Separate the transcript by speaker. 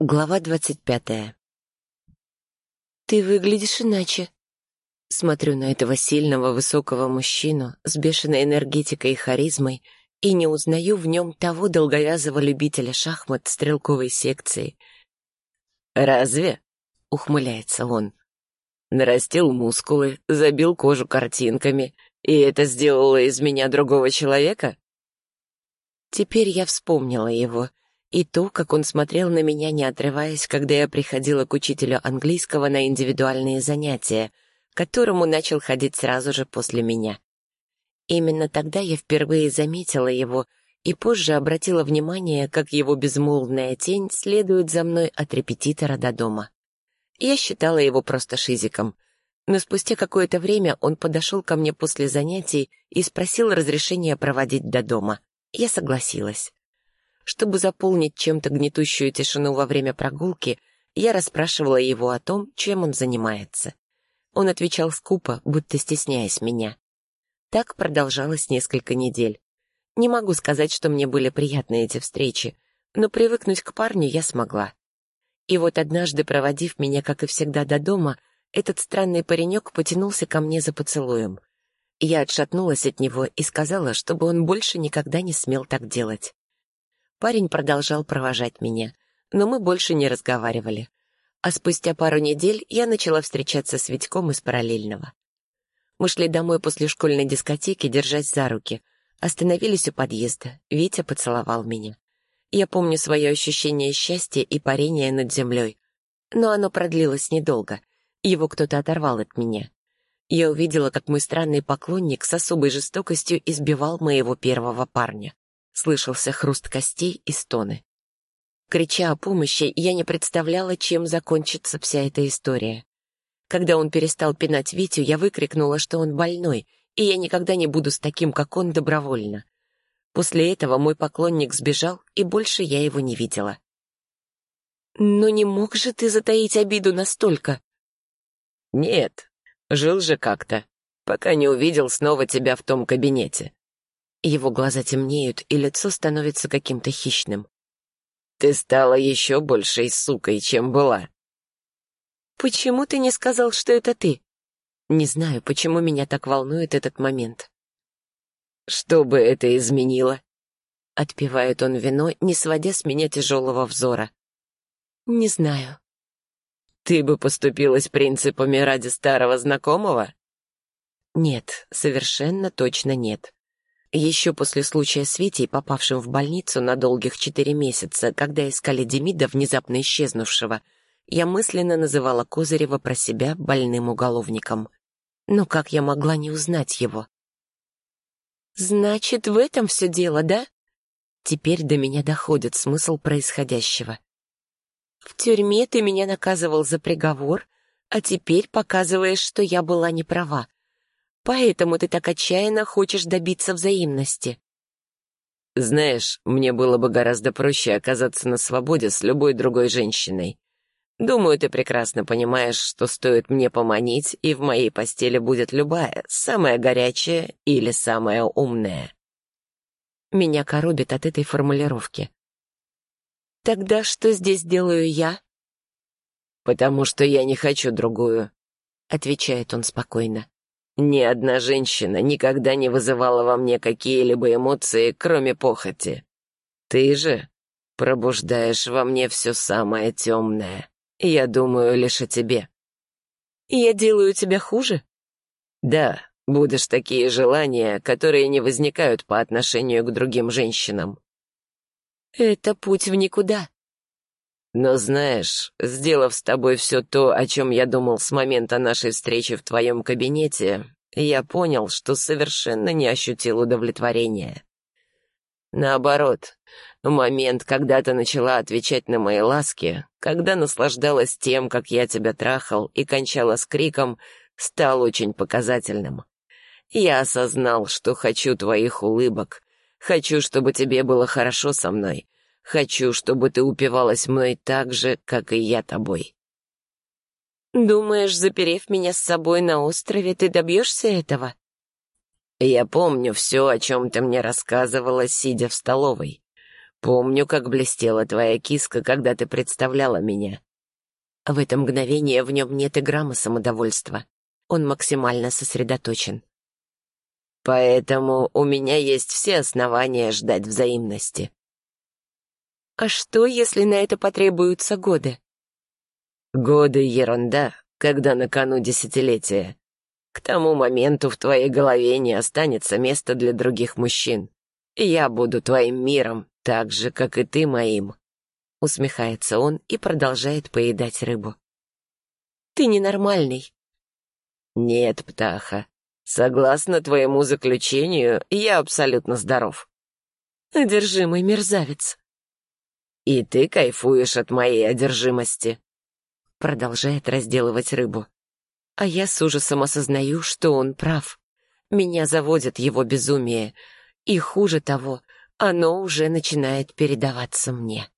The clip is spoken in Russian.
Speaker 1: Глава двадцать пятая. «Ты выглядишь иначе». Смотрю на этого сильного, высокого мужчину с бешеной энергетикой и харизмой и не узнаю в нем того долговязого любителя шахмат стрелковой секции.
Speaker 2: «Разве?»
Speaker 1: — ухмыляется он.
Speaker 2: «Нарастил мускулы, забил кожу картинками, и это сделало из меня другого человека?»
Speaker 1: Теперь я вспомнила его — и то, как он смотрел на меня, не отрываясь, когда я приходила к учителю английского на индивидуальные занятия, к которому начал ходить сразу же после меня. Именно тогда я впервые заметила его и позже обратила внимание, как его безмолвная тень следует за мной от репетитора до дома. Я считала его просто шизиком, но спустя какое-то время он подошел ко мне после занятий и спросил разрешения проводить до дома. Я согласилась. Чтобы заполнить чем-то гнетущую тишину во время прогулки, я расспрашивала его о том, чем он занимается. Он отвечал скупо, будто стесняясь меня. Так продолжалось несколько недель. Не могу сказать, что мне были приятны эти встречи, но привыкнуть к парню я смогла. И вот однажды, проводив меня, как и всегда, до дома, этот странный паренек потянулся ко мне за поцелуем. Я отшатнулась от него и сказала, чтобы он больше никогда не смел так делать. Парень продолжал провожать меня, но мы больше не разговаривали. А спустя пару недель я начала встречаться с Витьком из параллельного. Мы шли домой после школьной дискотеки, держась за руки. Остановились у подъезда. Витя поцеловал меня. Я помню свое ощущение счастья и парения над землей. Но оно продлилось недолго. Его кто-то оторвал от меня. Я увидела, как мой странный поклонник с особой жестокостью избивал моего первого парня. Слышался хруст костей и стоны. Крича о помощи, я не представляла, чем закончится вся эта история. Когда он перестал пинать Витю, я выкрикнула, что он больной, и я никогда не буду с таким, как он, добровольно. После этого мой поклонник сбежал, и больше я его не видела. «Но не мог же ты затаить обиду настолько?»
Speaker 2: «Нет, жил же как-то, пока не увидел снова тебя в том кабинете.
Speaker 1: Его глаза темнеют, и лицо становится каким-то хищным.
Speaker 2: «Ты стала еще большей сукой, чем была».
Speaker 1: «Почему ты не сказал, что это ты?» Не знаю, почему меня так волнует этот момент.
Speaker 2: «Что бы это изменило?»
Speaker 1: Отпивает он вино, не сводя с меня тяжелого взора. «Не знаю».
Speaker 2: «Ты бы поступилась принципами ради старого знакомого?»
Speaker 1: «Нет, совершенно точно нет. Еще после случая с Витей, попавшим в больницу на долгих четыре месяца, когда искали Демида, внезапно исчезнувшего, я мысленно называла Козырева про себя больным уголовником. Но как я могла не узнать его? «Значит, в этом все дело, да?» Теперь до меня доходит смысл происходящего. «В тюрьме ты меня наказывал за приговор, а теперь показываешь, что я была не права. Поэтому ты так отчаянно хочешь добиться взаимности.
Speaker 2: Знаешь, мне было бы гораздо проще оказаться на свободе с любой другой женщиной. Думаю, ты прекрасно понимаешь, что стоит мне поманить, и в моей постели будет любая, самая горячая или самая умная.
Speaker 1: Меня коробит от этой формулировки. Тогда что здесь делаю я?
Speaker 2: Потому что я не хочу другую,
Speaker 1: отвечает он спокойно.
Speaker 2: Ни одна женщина никогда не вызывала во мне какие-либо эмоции, кроме похоти. Ты же пробуждаешь во мне все самое темное. Я думаю лишь о тебе.
Speaker 1: Я делаю тебя хуже?
Speaker 2: Да, будешь такие желания, которые не возникают по отношению к другим женщинам.
Speaker 1: Это путь в никуда.
Speaker 2: Но знаешь, сделав с тобой все то, о чем я думал с момента нашей встречи в твоем кабинете, я понял, что совершенно не ощутил удовлетворения. Наоборот, момент, когда ты начала отвечать на мои ласки, когда наслаждалась тем, как я тебя трахал и кончала с криком, стал очень показательным. Я осознал, что хочу твоих улыбок, хочу, чтобы тебе было хорошо со мной, Хочу, чтобы ты упивалась мной так же, как и я тобой.
Speaker 1: Думаешь, заперев меня с собой на острове, ты добьешься этого?
Speaker 2: Я помню все, о чем ты мне рассказывала, сидя в столовой. Помню, как блестела твоя киска, когда ты представляла меня.
Speaker 1: В это мгновение в нем нет и грамма самодовольства. Он максимально сосредоточен.
Speaker 2: Поэтому у меня есть все основания ждать взаимности.
Speaker 1: А что, если на это потребуются годы?
Speaker 2: Годы — ерунда, когда на кону десятилетия. К тому моменту в твоей голове не останется места для других мужчин. Я буду твоим миром, так же, как и ты моим.
Speaker 1: Усмехается он и продолжает поедать рыбу. Ты ненормальный.
Speaker 2: Нет, птаха. Согласно твоему заключению, я абсолютно здоров.
Speaker 1: Одержимый мерзавец.
Speaker 2: И ты кайфуешь от моей одержимости.
Speaker 1: Продолжает разделывать рыбу. А я с ужасом осознаю, что он прав. Меня заводит его безумие. И хуже того, оно уже начинает передаваться мне.